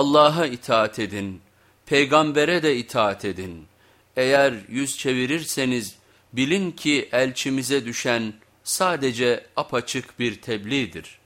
Allah'a itaat edin, peygambere de itaat edin. Eğer yüz çevirirseniz bilin ki elçimize düşen sadece apaçık bir tebliğdir.''